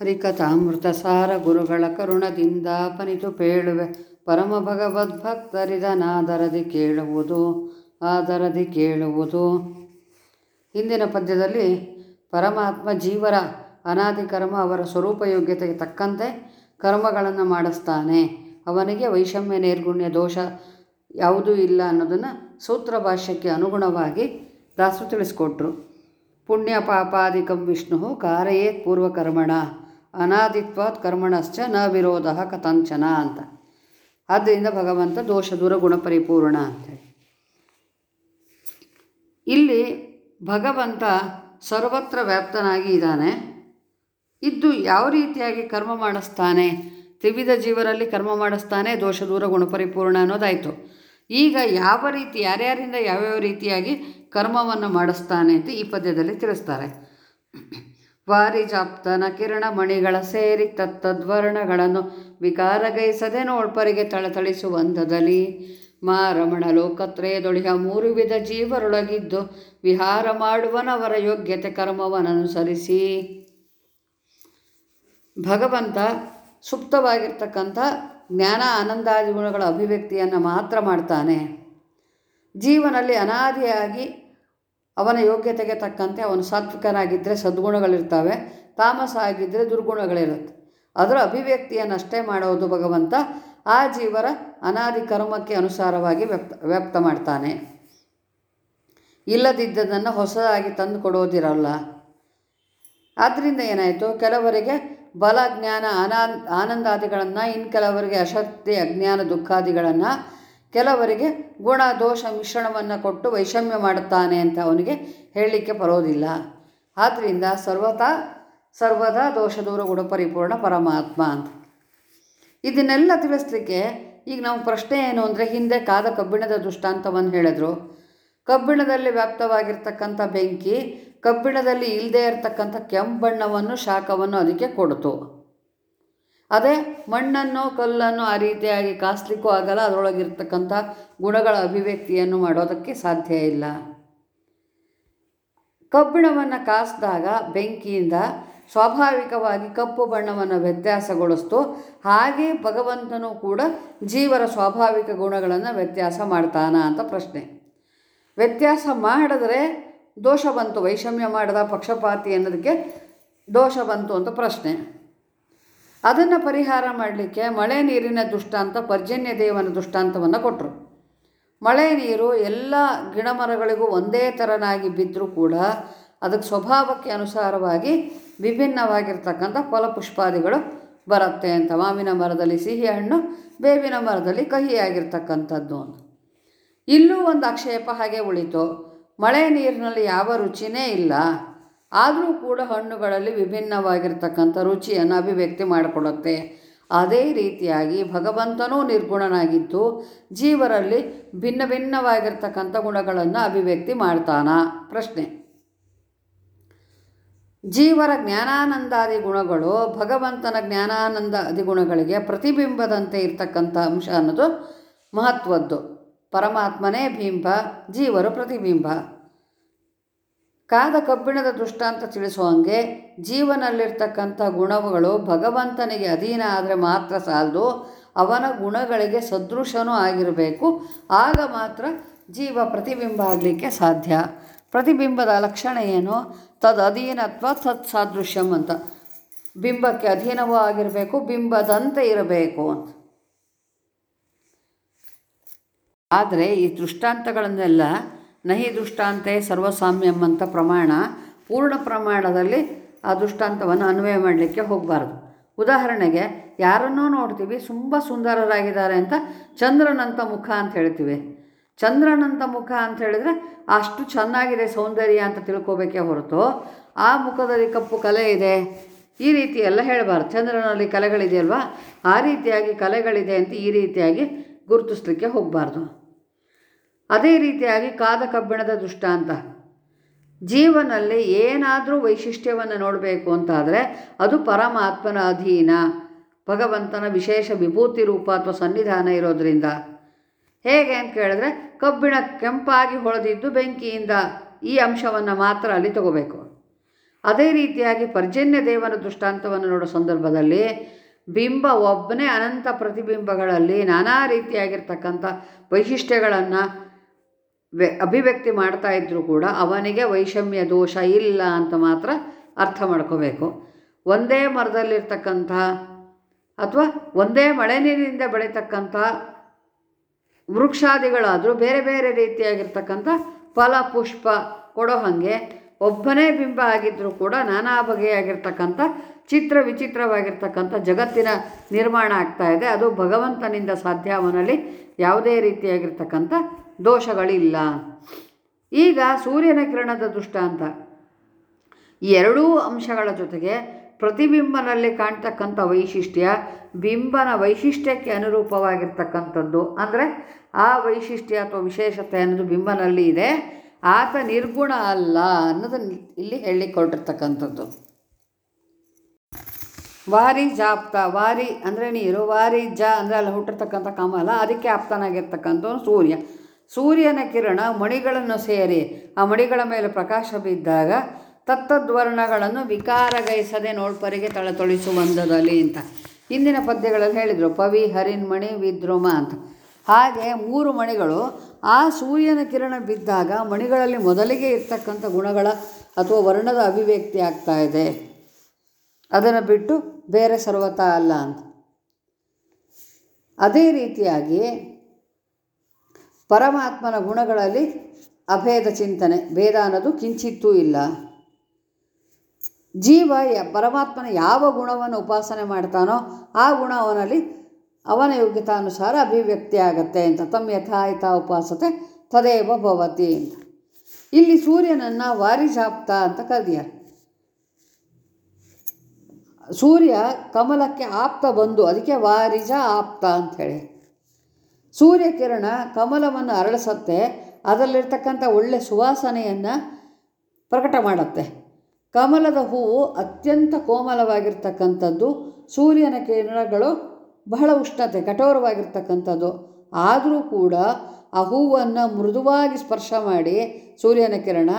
ಹರಿಕಥಾಮೃತ ಸಾರ ಗುರುಗಳ ಕರುಣದಿಂದ ಪನಿತು ಪೇಳುವೆ. ಪರಮ ಭಗವದ್ಭಕ್ತರಿದನಾದರದಿ ಕೇಳುವುದು, ಆದರದಿ ಕೇಳುವುದು. ಹಿಂದಿನ ಪದ್ಯದಲ್ಲಿ ಪರಮಾತ್ಮ ಜೀವರ ಅನಾದಿ ಕರ್ಮ ಅವರ ಸ್ವರೂಪ ಯೋಗ್ಯತೆಗೆ ತಕ್ಕಂತೆ ಕರ್ಮಗಳನ್ನು ಮಾಡಿಸ್ತಾನೆ. ಅವನಿಗೆ ವೈಷಮ್ಯ, ನೈರ್ಗುಣ್ಯ, ದೋಷ ಯಾವುದೂ ಇಲ್ಲ ಅನ್ನೋದನ್ನು ಸೂತ್ರ ಭಾಷ್ಯಕ್ಕೆ ಅನುಗುಣವಾಗಿ ದಾಸರು ತಿಳಿಸ್ಕೊಟ್ರು. ಪುಣ್ಯ ಪಾಪಾದಿಕಂ ವಿಷ್ಣು ಕಾರಯೇತ್ ಪೂರ್ವಕರ್ಮಣ. ಅನಾದಿತ್ವಾತ್ ಕರ್ಮಣಶ್ಚ ನ ವಿರೋಧ ಕಥಂಚನ ಅಂತ. ಆದ್ದರಿಂದ ಭಗವಂತ ದೋಷ ದೂರ ಗುಣಪರಿಪೂರ್ಣ ಅಂತೇಳಿ. ಇಲ್ಲಿ ಭಗವಂತ ಸರ್ವತ್ರ ವ್ಯಾಪ್ತನಾಗಿ ಇದ್ದಾನೆ. ಇದ್ದು ಯಾವ ರೀತಿಯಾಗಿ ಕರ್ಮ ಮಾಡಿಸ್ತಾನೆ? ತ್ರಿವಿಧ ಜೀವರಲ್ಲಿ ಕರ್ಮ ಮಾಡಿಸ್ತಾನೆ, ದೋಷ ದೂರ ಗುಣಪರಿಪೂರ್ಣ ಅನ್ನೋದಾಯಿತು. ಈಗ ಯಾವ ರೀತಿ, ಯಾರ್ಯಾರಿಂದ ಯಾವ್ಯಾವ ರೀತಿಯಾಗಿ ಕರ್ಮವನ್ನು ಮಾಡಿಸ್ತಾನೆ ಅಂತ ಈ ಪದ್ಯದಲ್ಲಿ ತಿಳಿಸ್ತಾರೆ. ವಾರಿಜಾಪ್ತನ ಕಿರಣ ಮಣಿಗಳ ಸೇರಿ ತತ್ತದ್ವರ್ಣಗಳನ್ನು ವಿಕಾರಗೈಸದೆ ನೋಳ್ಪರಿಗೆ ಥಳಥಳಿಸುವಂದದಲ್ಲಿ ಮಾರಮಣ ರಮಣ ಲೋಕತ್ರಯದೊಳಿಹ ಮೂರು ವಿಧ ಜೀವರೊಳಗಿದ್ದು ವಿಹಾರ ಮಾಡುವನವರ ಯೋಗ್ಯತೆ ಕರ್ಮವನ್ನನುಸರಿಸಿ ಭಗವಂತ ಸುಪ್ತವಾಗಿರ್ತಕ್ಕಂಥ ಜ್ಞಾನ ಆನಂದಾದಿ ಗುಣಗಳ ಅಭಿವ್ಯಕ್ತಿಯನ್ನು ಮಾತ್ರ ಮಾಡ್ತಾನೆ. ಜೀವನಲ್ಲಿ ಅನಾದಿಯಾಗಿ ಅವನ ಯೋಗ್ಯತೆಗೆ ತಕ್ಕಂತೆ ಅವನು ಸಾತ್ವಿಕನಾಗಿದ್ದರೆ ಸದ್ಗುಣಗಳಿರ್ತವೆ, ತಾಮಸ ಆಗಿದ್ದರೆ ದುರ್ಗುಣಗಳಿರುತ್ತೆ. ಅದರ ಅಭಿವ್ಯಕ್ತಿಯನ್ನಷ್ಟೇ ಮಾಡೋದು ಭಗವಂತ ಆ ಜೀವರ ಅನಾದಿ ಕರ್ಮಕ್ಕೆ ಅನುಸಾರವಾಗಿ ವ್ಯಕ್ತ ವ್ಯಕ್ತ ಮಾಡ್ತಾನೆ. ಇಲ್ಲದಿದ್ದದನ್ನು ಹೊಸದಾಗಿ ತಂದು ಕೊಡೋದಿರಲ್ಲ. ಆದ್ದರಿಂದ ಏನಾಯಿತು? ಕೆಲವರಿಗೆ ಬಲ ಜ್ಞಾನ ಅನಾ, ಆನಂದಾದಿಗಳನ್ನು ಇನ್ನು ಕೆಲವರಿಗೆ ಅಶಕ್ತಿ, ಅಜ್ಞಾನ, ದುಃಖಾದಿಗಳನ್ನು ಕೆಲವರಿಗೆ ಗುಣ, ದೋಷ, ಮಿಶ್ರಣವನ್ನು ಕೊಟ್ಟು ವೈಷಮ್ಯ ಮಾಡುತ್ತಾನೆ ಅಂತ ಅವನಿಗೆ ಹೇಳಲಿಕ್ಕೆ ಬರೋದಿಲ್ಲ. ಆದ್ದರಿಂದ ಸರ್ವತಾ, ಸರ್ವದಾ ದೋಷ ದೂರ ಗುಣ ಪರಿಪೂರ್ಣ ಪರಮಾತ್ಮ ಅಂತ. ಇದನ್ನೆಲ್ಲ ತಿಳಿಸ್ಲಿಕ್ಕೆ ಈಗ ನಾವು ಪ್ರಶ್ನೆ ಏನು ಅಂದರೆ ಹಿಂದೆ ಕಾದ ಕಬ್ಬಿಣದ ದೃಷ್ಟಾಂತವನ್ನು ಹೇಳಿದ್ರು. ಕಬ್ಬಿಣದಲ್ಲಿ ವ್ಯಾಪ್ತವಾಗಿರ್ತಕ್ಕಂಥ ಬೆಂಕಿ, ಕಬ್ಬಿಣದಲ್ಲಿ ಇಲ್ಲದೇ ಇರತಕ್ಕಂಥ ಕೆಂಪು ಬಣ್ಣವನ್ನು ಶಾಖವನ್ನು ಅದಕ್ಕೆ ಕೊಡ್ತು. ಅದೇ ಮಣ್ಣನ್ನು ಕಲ್ಲನ್ನು ಆ ರೀತಿಯಾಗಿ ಕಾಸ್ಲಿಕ್ಕೂ ಆಗಲ್ಲ, ಅದರೊಳಗಿರ್ತಕ್ಕಂಥ ಗುಣಗಳ ಅಭಿವ್ಯಕ್ತಿಯನ್ನು ಮಾಡೋದಕ್ಕೆ ಸಾಧ್ಯ ಇಲ್ಲ. ಕಬ್ಬಿಣವನ್ನು ಕಾಸಿದಾಗ ಬೆಂಕಿಯಿಂದ ಸ್ವಾಭಾವಿಕವಾಗಿ ಕಪ್ಪು ಬಣ್ಣವನ್ನು ವ್ಯತ್ಯಾಸಗೊಳಿಸ್ತು. ಹಾಗೆ ಭಗವಂತನು ಕೂಡ ಜೀವರ ಸ್ವಾಭಾವಿಕ ಗುಣಗಳನ್ನು ವ್ಯತ್ಯಾಸ ಮಾಡ್ತಾನ ಅಂತ ಪ್ರಶ್ನೆ. ವ್ಯತ್ಯಾಸ ಮಾಡಿದ್ರೆ ದೋಷ ಬಂತು, ವೈಷಮ್ಯ ಮಾಡಿದ ಪಕ್ಷಪಾತಿ ಅನ್ನೋದಕ್ಕೆ ದೋಷ ಬಂತು ಅಂತ ಪ್ರಶ್ನೆ. ಅದನ್ನು ಪರಿಹಾರ ಮಾಡಲಿಕ್ಕೆ ಮಳೆ ನೀರಿನ ದುಷ್ಟಾಂತ ಪರ್ಜನ್ಯ ದೇವನ ದುಷ್ಟಾಂತವನ್ನು ಕೊಟ್ಟರು ಮಳೆ ನೀರು ಎಲ್ಲ ಗಿಡಮರಗಳಿಗೂ ಒಂದೇ ಥರನಾಗಿ ಬಿದ್ದರೂ ಕೂಡ ಅದಕ್ಕೆ ಸ್ವಭಾವಕ್ಕೆ ಅನುಸಾರವಾಗಿ ವಿಭಿನ್ನವಾಗಿರ್ತಕ್ಕಂಥ ಫಲಪುಷ್ಪಾದಿಗಳು ಬರುತ್ತೆ ಅಂತ. ಮಾವಿನ ಮರದಲ್ಲಿ ಸಿಹಿ ಹಣ್ಣು ಬೇವಿನ ಮರದಲ್ಲಿ ಕಹಿಯಾಗಿರ್ತಕ್ಕಂಥದ್ದು ಅಂತ. ಇಲ್ಲೂ ಒಂದು ಆಕ್ಷೇಪ ಹಾಗೆ ಉಳಿತು. ಮಳೆ ನೀರಿನಲ್ಲಿ ಯಾವ ರುಚಿನೇ ಇಲ್ಲ. ಆದರೂ ಕೂಡ ಹಣ್ಣುಗಳಲ್ಲಿ ವಿಭಿನ್ನವಾಗಿರ್ತಕ್ಕಂಥ ರುಚಿಯನ್ನು ಅಭಿವ್ಯಕ್ತಿ ಮಾಡಿಕೊಡುತ್ತೆ ಅದೇ ರೀತಿಯಾಗಿ ಭಗವಂತನೂ ನಿರ್ಗುಣನಾಗಿದ್ದು ಜೀವರಲ್ಲಿ ಭಿನ್ನ ಭಿನ್ನವಾಗಿರ್ತಕ್ಕಂಥ ಗುಣಗಳನ್ನು ಅಭಿವ್ಯಕ್ತಿ ಮಾಡ್ತಾನ. ಪ್ರಶ್ನೆ. ಜೀವರ ಜ್ಞಾನಾನಂದಾದಿ ಗುಣಗಳು ಭಗವಂತನ ಜ್ಞಾನಾನಂದಾದಿ ಗುಣಗಳಿಗೆ ಪ್ರತಿಬಿಂಬದಂತೆ ಇರ್ತಕ್ಕಂಥ ಅಂಶ ಅನ್ನೋದು ಮಹತ್ವದ್ದು. ಪರಮಾತ್ಮನೇ ಬಿಂಬ ಜೀವರು ಪ್ರತಿಬಿಂಬ. ಕಾದ ಕಬ್ಬಿಣದ ದೃಷ್ಟಾಂತ ತಿಳಿಸುವಂಗೆ ಜೀವನಲ್ಲಿರ್ತಕ್ಕಂಥ ಗುಣಗಳು ಭಗವಂತನಿಗೆ ಅಧೀನ ಆದರೆ ಮಾತ್ರ ಸಾಲದು. ಅವನ ಗುಣಗಳಿಗೆ ಸದೃಶನೂ ಆಗಿರಬೇಕು. ಆಗ ಮಾತ್ರ ಜೀವ ಪ್ರತಿಬಿಂಬ ಆಗಲಿಕ್ಕೆ ಸಾಧ್ಯ. ಪ್ರತಿಬಿಂಬದ ಲಕ್ಷಣ ಏನು? ತದ್ ಅಥವಾ ತತ್ ಸಾದೃಶ್ಯಂ ಅಂತ. ಬಿಂಬಕ್ಕೆ ಅಧೀನವೂ ಆಗಿರಬೇಕು, ಬಿಂಬದಂತೆ ಇರಬೇಕು ಅಂತ. ಆದರೆ ಈ ದೃಷ್ಟಾಂತಗಳನ್ನೆಲ್ಲ ನಹಿ ದೃಷ್ಟಾಂತೆ ಸರ್ವಸಾಮ್ಯಂ ಅಂತ ಪ್ರಮಾಣ, ಪೂರ್ಣ ಪ್ರಮಾಣದಲ್ಲಿ ಆ ದುಷ್ಟಾಂತವನ್ನು ಅನ್ವಯ ಮಾಡಲಿಕ್ಕೆ ಹೋಗಬಾರ್ದು. ಉದಾಹರಣೆಗೆ, ಯಾರನ್ನೋ ನೋಡ್ತೀವಿ, ತುಂಬ ಸುಂದರರಾಗಿದ್ದಾರೆ ಅಂತ ಚಂದ್ರನಂತ ಮುಖ ಅಂತ ಹೇಳ್ತೀವಿ. ಚಂದ್ರನಂತ ಮುಖ ಅಂತ ಹೇಳಿದರೆ ಅಷ್ಟು ಚೆನ್ನಾಗಿದೆ ಸೌಂದರ್ಯ ಅಂತ ತಿಳ್ಕೋಬೇಕೇ ಹೊರತು, ಆ ಮುಖದಲ್ಲಿ ಕಪ್ಪು ಕಲೆ ಇದೆ. ಈ ರೀತಿ ಎಲ್ಲ ಹೇಳಬಾರ್ದು. ಚಂದ್ರನಲ್ಲಿ ಕಲೆಗಳಿದೆಯಲ್ವ? ಆ ರೀತಿಯಾಗಿ ಕಲೆಗಳಿದೆ ಅಂತ ಈ ರೀತಿಯಾಗಿ ಗುರುತಿಸ್ಲಿಕ್ಕೆ ಹೋಗಬಾರ್ದು. ಅದೇ ರೀತಿಯಾಗಿ ಕಾದ ಕಬ್ಬಿಣದ ದೃಷ್ಟಾಂತ. ಜೀವನಲ್ಲಿ ಏನಾದರೂ ವೈಶಿಷ್ಟ್ಯವನ್ನು ನೋಡಬೇಕು ಅಂತಾದರೆ ಅದು ಪರಮಾತ್ಮನ ಅಧೀನ. ಭಗವಂತನ ವಿಶೇಷ ವಿಭೂತಿ ರೂಪ ಅಥವಾ ಸನ್ನಿಧಾನ ಇರೋದರಿಂದ. ಹೇಗೆ ಅಂತ ಕೇಳಿದ್ರೆ ಕಬ್ಬಿಣ ಕೆಂಪಾಗಿ ಹೊಳೆದಿದ್ದು ಬೆಂಕಿಯಿಂದ ಈ ಅಂಶವನ್ನು ಮಾತ್ರ ಅಲ್ಲಿ ತಗೋಬೇಕು. ಅದೇ ರೀತಿಯಾಗಿ ಪರ್ಜನ್ಯ ದೇವನ ದೃಷ್ಟಾಂತವನ್ನು ನೋಡೋ ಸಂದರ್ಭದಲ್ಲಿ ಬಿಂಬ ಒಬ್ಬನೇ ಅನಂತ ಪ್ರತಿಬಿಂಬಗಳಲ್ಲಿ ನಾನಾ ರೀತಿಯಾಗಿರ್ತಕ್ಕಂಥ ವೈಶಿಷ್ಟ್ಯಗಳನ್ನು ವ್ಯ, ಅಭಿವ್ಯಕ್ತಿ ಮಾಡ್ತಾ ಇದ್ದರೂ ಕೂಡ ಅವನಿಗೆ ವೈಷಮ್ಯ ದೋಷ ಇಲ್ಲ ಅಂತ ಮಾತ್ರ ಅರ್ಥ ಮಾಡ್ಕೋಬೇಕು. ಒಂದೇ ಮರದಲ್ಲಿರ್ತಕ್ಕಂಥ ಅಥವಾ ಒಂದೇ ಮಳೆ ನೀರಿನಿಂದ ಬೆಳೀತಕ್ಕಂಥ ವೃಕ್ಷಾದಿಗಳಾದರೂ ಬೇರೆ ಬೇರೆ ರೀತಿಯಾಗಿರ್ತಕ್ಕಂಥ ಫಲ, ಪುಷ್ಪ ಕೊಡೋ ಹಾಗೆ ಒಬ್ಬನೇ ಬಿಂಬ ಆಗಿದ್ದರೂ ಕೂಡ ನಾನಾ ಬಗೆಯಾಗಿರ್ತಕ್ಕಂಥ ಚಿತ್ರ ವಿಚಿತ್ರವಾಗಿರ್ತಕ್ಕಂಥ ಜಗತ್ತಿನ ನಿರ್ಮಾಣ ಆಗ್ತಾ ಇದೆ. ಅದು ಭಗವಂತನಿಂದ ಸಾಧ್ಯ ಅವನಲ್ಲಿ ಯಾವುದೇ ರೀತಿಯಾಗಿರ್ತಕ್ಕಂಥ ದೋಷಗಳಿಲ್ಲ. ಈಗ ಸೂರ್ಯನ ಕಿರಣದ ದೃಷ್ಟಾಂತ ಎರಡೂ ಅಂಶಗಳ ಜೊತೆಗೆ ಪ್ರತಿಬಿಂಬನಲ್ಲಿ ಕಾಣ್ತಕ್ಕಂಥ ವೈಶಿಷ್ಟ್ಯ ಬಿಂಬನ ವೈಶಿಷ್ಟ್ಯಕ್ಕೆ ಅನುರೂಪವಾಗಿರ್ತಕ್ಕಂಥದ್ದು. ಅಂದರೆ ಆ ವೈಶಿಷ್ಟ್ಯ ಅಥವಾ ವಿಶೇಷತೆ ಅನ್ನೋದು ಬಿಂಬನಲ್ಲಿ ಇದೆ. ಆತ ನಿರ್ಗುಣ ಅಲ್ಲ ಅನ್ನೋದನ್ನು ಇಲ್ಲಿ ಹೇಳಿಕೊಟ್ಟಿರ್ತಕ್ಕಂಥದ್ದು. ವಾರಿ ಜಾಪ್ತ, ವಾರಿ ಅಂದರೆ ನೀರು, ವಾರಿ ಜ ಅಂದರೆ ಅಲ್ಲಿ ಹುಟ್ಟಿರ್ತಕ್ಕಂಥ ಕಮಲ ಅದಕ್ಕೆ ಆಪ್ತನಾಗಿರ್ತಕ್ಕಂಥವನು ಸೂರ್ಯ. ಸೂರ್ಯನ ಕಿರಣ ಮಣಿಗಳನ್ನು ಸೇರಿ ಆ ಮಣಿಗಳ ಮೇಲೆ ಪ್ರಕಾಶ ಬಿದ್ದಾಗ ತತ್ತದ್ವರ್ಣಗಳನ್ನು ವಿಕಾರಗೈಸದೆ ನೋಡ್ಪರಿಗೆ ತಳತೊಳಿಸುವಂದದಲ್ಲಿ ಅಂತ. ಹಿಂದಿನ ಪದ್ಯಗಳಲ್ಲಿ ಹೇಳಿದರು, ಪವಿ ಹರಿನ್ಮಣಿ ವಿದ್ರುಮ ಅಂತ. ಹಾಗೆ ಮೂರು ಮಣಿಗಳು ಆ ಸೂರ್ಯನ ಕಿರಣ ಬಿದ್ದಾಗ ಮಣಿಗಳಲ್ಲಿ ಮೊದಲಿಗೆ ಇರ್ತಕ್ಕಂಥ ಗುಣಗಳ ಅಥವಾ ವರ್ಣದ ಅಭಿವ್ಯಕ್ತಿ ಆಗ್ತಾ ಇದೆ. ಅದನ್ನು ಬಿಟ್ಟು ಬೇರೆ ಸರ್ವತ ಅಲ್ಲ ಅಂತ. ಅದೇ ರೀತಿಯಾಗಿ ಪರಮಾತ್ಮನ ಗುಣಗಳಲ್ಲಿ ಅಭೇದ ಚಿಂತನೆ, ಭೇದ ಅನ್ನೋದು ಕಿಂಚಿತ್ತೂ ಇಲ್ಲ. ಜೀವ ಪರಮಾತ್ಮನ ಯಾವ ಗುಣವನ್ನು ಉಪಾಸನೆ ಮಾಡ್ತಾನೋ ಆ ಗುಣ ಅವನಲ್ಲಿ ಅವನ ಯೋಗ್ಯತಾನುಸಾರ ಅಭಿವ್ಯಕ್ತಿ ಆಗತ್ತೆ ಅಂತ ತಮ್ಮ ಯಥಾಯಿತ ಉಪಾಸತೆ ತದೇವ ಭವತಿ ಅಂತ. ಇಲ್ಲಿ ಸೂರ್ಯನನ್ನು ವಾರಿಜಾಪ್ತ ಅಂತ ಕರೆದಿದ್ದಾರೆ. ಸೂರ್ಯ ಕಮಲಕ್ಕೆ ಆಪ್ತ ಬಂದು, ಅದಕ್ಕೆ ವಾರಿಜ ಆಪ್ತ ಅಂಥೇಳಿ ಸೂರ್ಯಕಿರಣ ಕಮಲವನ್ನು ಅರಳಿಸತ್ತೆ, ಅದರಲ್ಲಿರ್ತಕ್ಕಂಥ ಒಳ್ಳೆ ಸುವಾಸನೆಯನ್ನು ಪ್ರಕಟ ಮಾಡುತ್ತೆ. ಕಮಲದ ಹೂವು ಅತ್ಯಂತ ಕೋಮಲವಾಗಿರ್ತಕ್ಕಂಥದ್ದು, ಸೂರ್ಯನ ಕಿರಣಗಳು ಬಹಳ ಉಷ್ಣತೆ, ಕಠೋರವಾಗಿರ್ತಕ್ಕಂಥದ್ದು. ಆದರೂ ಕೂಡ ಆ ಹೂವನ್ನು ಮೃದುವಾಗಿ ಸ್ಪರ್ಶ ಮಾಡಿ ಸೂರ್ಯನ ಕಿರಣ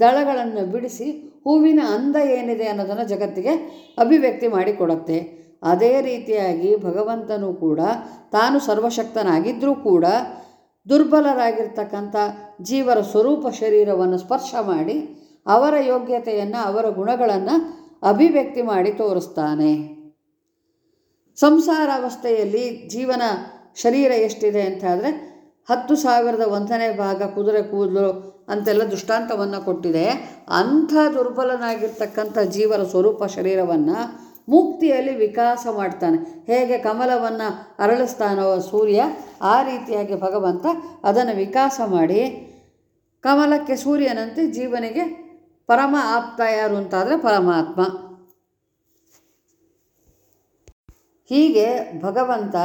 ದಳಗಳನ್ನು ಬಿಡಿಸಿ ಹೂವಿನ ಅಂದ ಏನಿದೆ ಅನ್ನೋದನ್ನು ಜಗತ್ತಿಗೆ ಅಭಿವ್ಯಕ್ತಿ ಮಾಡಿಕೊಡುತ್ತೆ. ಅದೇ ರೀತಿಯಾಗಿ ಭಗವಂತನು ಕೂಡ ತಾನು ಸರ್ವಶಕ್ತನಾಗಿದ್ದರೂ ಕೂಡ ದುರ್ಬಲರಾಗಿರ್ತಕ್ಕಂಥ ಜೀವರ ಸ್ವರೂಪ ಶರೀರವನ್ನು ಸ್ಪರ್ಶ ಮಾಡಿ ಅವರ ಯೋಗ್ಯತೆಯನ್ನು, ಅವರ ಗುಣಗಳನ್ನು ಅಭಿವ್ಯಕ್ತಿ ಮಾಡಿ ತೋರಿಸ್ತಾನೆ. ಸಂಸಾರಾವಸ್ಥೆಯಲ್ಲಿ ಜೀವನ ಶರೀರ ಎಷ್ಟಿದೆ ಅಂತ ಆದರೆ ಹತ್ತು ಸಾವಿರದ ಒಂದನೇ ಭಾಗ ಕುದುರೆ ಕೂದಲು ಅಂತೆಲ್ಲ ದೃಷ್ಟಾಂತವನ್ನು ಕೊಟ್ಟಿದೆ. ಅಂಥ ದುರ್ಬಲನಾಗಿರ್ತಕ್ಕಂಥ ಜೀವರ ಸ್ವರೂಪ ಶರೀರವನ್ನು ಮುಕ್ತಿಯಲ್ಲಿ ವಿಕಾಸ ಮಾಡ್ತಾನೆ. ಹೇಗೆ ಕಮಲವನ್ನು ಅರಳಿಸ್ತಾನೋ ಸೂರ್ಯ, ಆ ರೀತಿಯಾಗಿ ಭಗವಂತ ಅದನ್ನು ವಿಕಾಸ ಮಾಡಿ, ಕಮಲಕ್ಕೆ ಸೂರ್ಯನಂತೆ ಜೀವನಿಗೆ ಪರಮ ಆಪ್ತ ಯಾರು ಅಂತಾದರೆ ಪರಮಾತ್ಮ. ಹೀಗೆ ಭಗವಂತ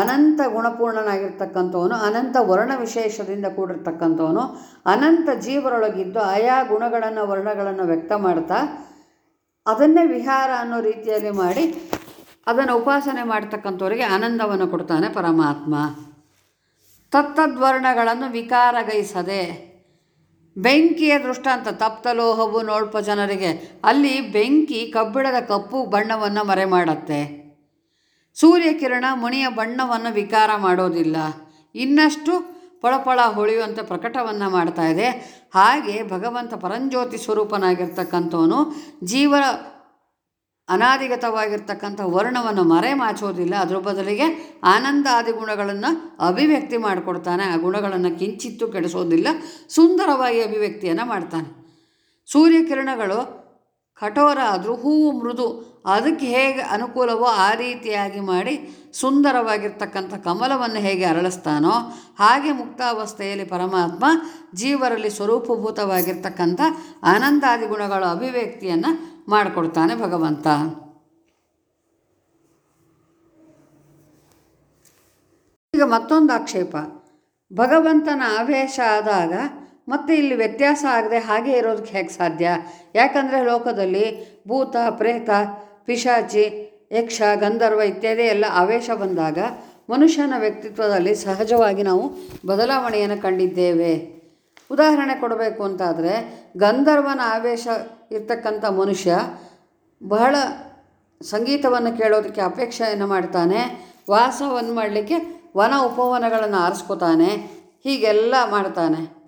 ಅನಂತ ಗುಣಪೂರ್ಣನಾಗಿರ್ತಕ್ಕಂಥವನು, ಅನಂತ ವರ್ಣ ವಿಶೇಷದಿಂದ ಕೂಡಿರ್ತಕ್ಕಂಥವನು, ಅನಂತ ಜೀವರೊಳಗಿದ್ದು ಆಯಾ ಗುಣಗಳನ್ನು ವರ್ಣಗಳನ್ನು ವ್ಯಕ್ತ ಮಾಡ್ತಾ ಅದನ್ನೇ ವಿಹಾರ ಅನ್ನೋ ರೀತಿಯಲ್ಲಿ ಮಾಡಿ ಅದನ್ನು ಉಪಾಸನೆ ಮಾಡ್ತಕ್ಕಂಥವರಿಗೆ ಆನಂದವನ್ನು ಕೊಡ್ತಾನೆ ಪರಮಾತ್ಮ. ತತ್ತದ್ವರ್ಣಗಳನ್ನು ವಿಕಾರಗೈಸದೆ ಬೆಂಕಿಯ ದೃಷ್ಟಾಂತ, ತಪ್ತಲೋಹವು ನೋಡ್ಪ ಜನರಿಗೆ, ಅಲ್ಲಿ ಬೆಂಕಿ ಕಬ್ಬಿಣದ ಕಪ್ಪು ಬಣ್ಣವನ್ನು ಮರೆ ಮಾಡುತ್ತೆ. ಸೂರ್ಯಕಿರಣ ಮಣಿಯ ಬಣ್ಣವನ್ನು ವಿಕಾರ ಮಾಡೋದಿಲ್ಲ. ಇನ್ನಷ್ಟು ಪಳಪಳ ಹೊಳೆಯುವಂತೆ ಪ್ರಕಟವನ್ನು ಮಾಡ್ತಾ ಇದೆ. ಹಾಗೆ ಭಗವಂತ ಪರಂಜ್ಯೋತಿ ಸ್ವರೂಪನಾಗಿರ್ತಕ್ಕಂಥವನು ಜೀವ ಅನಾದಿಗತವಾಗಿರ್ತಕ್ಕಂಥ ವರ್ಣವನ್ನು ಮರೆ ಮಾಚೋದಿಲ್ಲ. ಅದರ ಬದಲಿಗೆ ಆನಂದ ಆದಿ ಗುಣಗಳನ್ನು ಅಭಿವ್ಯಕ್ತಿ ಮಾಡಿಕೊಡ್ತಾನೆ. ಆ ಗುಣಗಳನ್ನು ಕಿಂಚಿತ್ತು ಕೆಡಿಸೋದಿಲ್ಲ. ಸುಂದರವಾಗಿ ಅಭಿವ್ಯಕ್ತಿಯನ್ನು ಮಾಡ್ತಾನೆ. ಸೂರ್ಯಕಿರಣಗಳು ಕಠೋರ ಆದರೂ ಹೂವು ಮೃದು. ಅದಕ್ಕೆ ಹೇಗೆ ಅನುಕೂಲವೋ ಆ ರೀತಿಯಾಗಿ ಮಾಡಿ ಸುಂದರವಾಗಿರ್ತಕ್ಕಂಥ ಕಮಲವನ್ನು ಹೇಗೆ ಅರಳಿಸ್ತಾನೋ ಹಾಗೆ ಮುಕ್ತಾವಸ್ಥೆಯಲ್ಲಿ ಪರಮಾತ್ಮ ಜೀವರಲ್ಲಿ ಸ್ವರೂಪಭೂತವಾಗಿರ್ತಕ್ಕಂಥ ಆನಂದಾದಿ ಗುಣಗಳ ಅಭಿವ್ಯಕ್ತಿಯನ್ನು ಮಾಡಿಕೊಡ್ತಾನೆ ಭಗವಂತ. ಈಗ ಮತ್ತೊಂದು ಆಕ್ಷೇಪ. ಭಗವಂತನ ಆವೇಶ ಆದಾಗ ಮತ್ತೆ ಇಲ್ಲಿ ವ್ಯತ್ಯಾಸ ಆಗದೆ ಹಾಗೆ ಇರೋದಕ್ಕೆ ಹೇಗೆ ಸಾಧ್ಯ? ಯಾಕಂದರೆ ಲೋಕದಲ್ಲಿ ಭೂತ, ಪ್ರೇತ, ಪಿಶಾಚಿ, ಯಕ್ಷ, ಗಂಧರ್ವ ಇತ್ಯಾದಿ ಎಲ್ಲ ಆವೇಶ ಬಂದಾಗ ಮನುಷ್ಯನ ವ್ಯಕ್ತಿತ್ವದಲ್ಲಿ ಸಹಜವಾಗಿ ನಾವು ಬದಲಾವಣೆಯನ್ನು ಕಂಡಿದ್ದೇವೆ. ಉದಾಹರಣೆ ಕೊಡಬೇಕು ಅಂತಾದರೆ, ಗಂಧರ್ವನ ಆವೇಶ ಇರ್ತಕ್ಕಂಥ ಮನುಷ್ಯ ಬಹಳ ಸಂಗೀತವನ್ನು ಕೇಳೋದಕ್ಕೆ ಅಪೇಕ್ಷೆಯನ್ನು ಮಾಡ್ತಾನೆ, ವಾಸವನ್ನು ಮಾಡಲಿಕ್ಕೆ ವನ ಉಪವನಗಳನ್ನು ಆರಿಸ್ಕೋತಾನೆ, ಹೀಗೆಲ್ಲ ಮಾಡ್ತಾನೆ.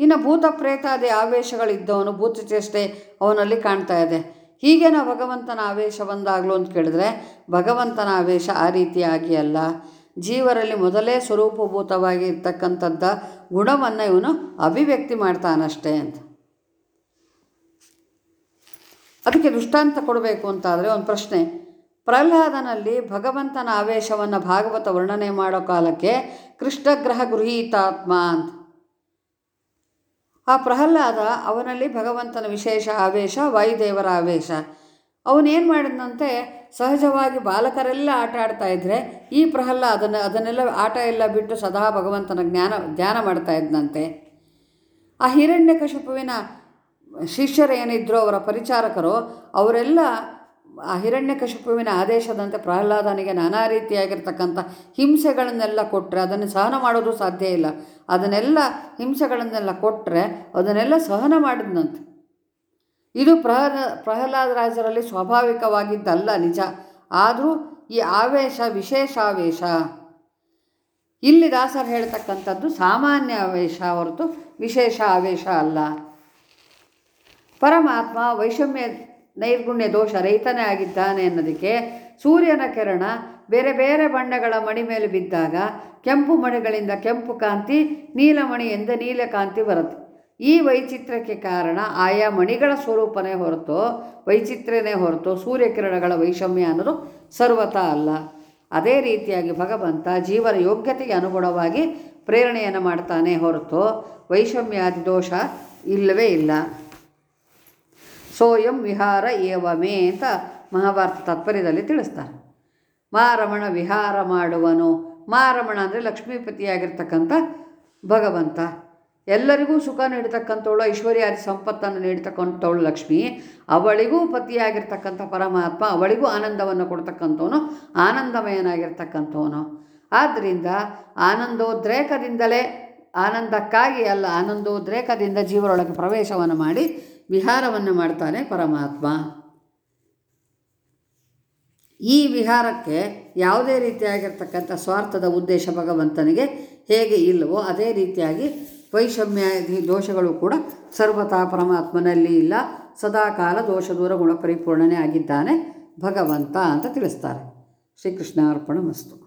ಇನ್ನು ಭೂತ ಪ್ರೇತಾದಿ ಆವೇಶಗಳಿದ್ದವನು ಭೂತಚೇಷ್ಟೆ ಅವನಲ್ಲಿ ಕಾಣ್ತಾ ಇದೆ. ಹೀಗೇನ ಭಗವಂತನ ಆವೇಶ ಬಂದಾಗಲು ಅಂತ ಕೇಳಿದ್ರೆ, ಭಗವಂತನ ಆವೇಶ ಆ ರೀತಿಯಾಗಿ ಅಲ್ಲ. ಜೀವರಲ್ಲಿ ಮೊದಲೇ ಸ್ವರೂಪಭೂತವಾಗಿ ಇರ್ತಕ್ಕಂಥದ್ದ ಗುಣವನ್ನು ಇವನು ಅಭಿವ್ಯಕ್ತಿ ಮಾಡ್ತಾನಷ್ಟೇ ಅಂತ. ಅದಕ್ಕೆ ದೃಷ್ಟಾಂತ ಕೊಡಬೇಕು ಅಂತಾದರೆ ಒಂದು ಪ್ರಶ್ನೆ. ಪ್ರಹ್ಲಾದನಲ್ಲಿ ಭಗವಂತನ ಆವೇಶವನ್ನು ಭಾಗವತ ವರ್ಣನೆ ಮಾಡೋ ಕಾಲಕ್ಕೆ ಕೃಷ್ಣಗ್ರಹ ಗೃಹೀತಾತ್ಮ ಅಂತ. ಆ ಪ್ರಹ್ಲಾದ ಅವನಲ್ಲಿ ಭಗವಂತನ ವಿಶೇಷ ಆವೇಶ, ವಾಯುದೇವರ ಆವೇಶ. ಅವನೇನು ಮಾಡಿದಂತೆ ಸಹಜವಾಗಿ ಬಾಲಕರೆಲ್ಲ ಆಟ ಆಡ್ತಾ ಇದ್ದರೆ ಈ ಪ್ರಹ್ಲಾದನ ಅದನ್ನು, ಅದನ್ನೆಲ್ಲ ಆಟ ಎಲ್ಲ ಬಿಟ್ಟು ಸದಾ ಭಗವಂತನ ಜ್ಞಾನ, ಧ್ಯಾನ ಮಾಡ್ತಾ ಇದ್ದಂತೆ ಆ ಹಿರಣ್ಯಕಶಿಪುವಿನ ಶಿಷ್ಯರೇನಿದ್ರೋ ಅವರ ಪರಿಚಾರಕರು, ಅವರೆಲ್ಲ ಆ ಹಿರಣ್ಯಕಶಿಪುವಿನ ಆದೇಶದಂತೆ ಪ್ರಹ್ಲಾದನಿಗೆ ನಾನಾ ರೀತಿಯಾಗಿರ್ತಕ್ಕಂಥ ಹಿಂಸೆಗಳನ್ನೆಲ್ಲ ಕೊಟ್ಟರೆ ಅದನ್ನು ಸಹನ ಮಾಡೋದು ಸಾಧ್ಯ ಇಲ್ಲ. ಅದನ್ನೆಲ್ಲ ಹಿಂಸೆಗಳನ್ನೆಲ್ಲ ಕೊಟ್ಟರೆ ಅದನ್ನೆಲ್ಲ ಸಹನ ಮಾಡಿದ್ನಂತೆ. ಇದು ಪ್ರಹ್ಲ, ಪ್ರಹ್ಲಾದ ರಾಜರಲ್ಲಿ ಸ್ವಾಭಾವಿಕವಾಗಿದ್ದಲ್ಲ ನಿಜ. ಆದರೂ ಈ ಆವೇಶ ವಿಶೇಷಾವೇಶ ಇಲ್ಲಿ ದಾಸರು ಹೇಳ್ತಕ್ಕಂಥದ್ದು ಸಾಮಾನ್ಯ ಆವೇಶ ಹೊರತು ವಿಶೇಷ ಆವೇಶ ಅಲ್ಲ. ಪರಮಾತ್ಮ ವೈಷಮ್ಯ ನೈರ್ಗುಣ್ಯ ದೋಷ ರೈತನೇ ಆಗಿದ್ದಾನೆ ಅನ್ನೋದಕ್ಕೆ ಸೂರ್ಯನ ಕಿರಣ ಬೇರೆ ಬೇರೆ ಬಣ್ಣಗಳ ಮಣಿ ಮೇಲೆ ಬಿದ್ದಾಗ ಕೆಂಪು ಮಣಿಗಳಿಂದ ಕೆಂಪು ಕಾಂತಿ ನೀಲಮಣಿಯಿಂದ ನೀಲ ಕಾಂತಿ ಬರುತ್ತೆ. ಈ ವೈಚಿತ್ರ್ಯಕ್ಕೆ ಕಾರಣ ಆಯಾ ಮಣಿಗಳ ಸ್ವರೂಪನೇ ಹೊರತು, ವೈಚಿತ್ರ್ಯನೇ ಹೊರತು ಸೂರ್ಯಕಿರಣಗಳ ವೈಷಮ್ಯ ಅನ್ನೋದು ಸರ್ವತ ಅಲ್ಲ. ಅದೇ ರೀತಿಯಾಗಿ ಭಗವಂತ ಜೀವನ ಯೋಗ್ಯತೆಗೆ ಅನುಗುಣವಾಗಿ ಪ್ರೇರಣೆಯನ್ನು ಮಾಡ್ತಾನೆ ಹೊರತು ವೈಷಮ್ಯಾದಿ ದೋಷ ಇಲ್ಲವೇ ಇಲ್ಲ. ಸೋಯಂ ವಿಹಾರ ಏವಮೇ ಅಂತ ಮಹಾಭಾರತ ತಾತ್ಪರ್ಯದಲ್ಲಿ ತಿಳಿಸ್ತಾರೆ. ಮಾರಮಣ ವಿಹಾರ ಮಾಡುವನು. ಮಾರಮಣ ಅಂದರೆ ಲಕ್ಷ್ಮೀಪತಿಯಾಗಿರ್ತಕ್ಕಂಥ ಭಗವಂತ. ಎಲ್ಲರಿಗೂ ಸುಖ ನೀಡ್ತಕ್ಕಂಥವಳು, ಐಶ್ವರ್ಯಾದಿ ಸಂಪತ್ತನ್ನು ನೀಡ್ತಕ್ಕಂಥವಳು ಲಕ್ಷ್ಮಿ. ಅವಳಿಗೂ ಪತಿಯಾಗಿರ್ತಕ್ಕಂಥ ಪರಮಾತ್ಮ, ಅವಳಿಗೂ ಆನಂದವನ್ನು ಕೊಡ್ತಕ್ಕಂಥವನು, ಆನಂದಮಯನಾಗಿರ್ತಕ್ಕಂಥವನು. ಆದ್ದರಿಂದ ಆನಂದೋದ್ರೇಕದಿಂದಲೇ, ಆನಂದಕ್ಕಾಗಿ ಅಲ್ಲ, ಆನಂದೋದ್ರೇಕದಿಂದ ಜೀವರೊಳಗೆ ಪ್ರವೇಶವನ್ನು ಮಾಡಿ ವಿಹಾರವನ್ನು ಮಾಡ್ತಾನೆ ಪರಮಾತ್ಮ. ಈ ವಿಹಾರಕ್ಕೆ ಯಾವುದೇ ರೀತಿಯಾಗಿರ್ತಕ್ಕಂಥ ಸ್ವಾರ್ಥದ ಉದ್ದೇಶ ಭಗವಂತನಿಗೆ ಹೇಗೆ ಇಲ್ಲವೋ ಅದೇ ರೀತಿಯಾಗಿ ವೈಷಮ್ಯ ದೋಷಗಳು ಕೂಡ ಸರ್ವತಾ ಪರಮಾತ್ಮನಲ್ಲಿ ಇಲ್ಲ. ಸದಾಕಾಲ ದೋಷ ದೂರ ಗುಣ ಪರಿಪೂರ್ಣನೇ ಆಗಿದ್ದಾನೆ ಭಗವಂತ ಅಂತ ತಿಳಿಸ್ತಾರೆ. ಶ್ರೀಕೃಷ್ಣ ಅರ್ಪಣ ಮಸ್ತು.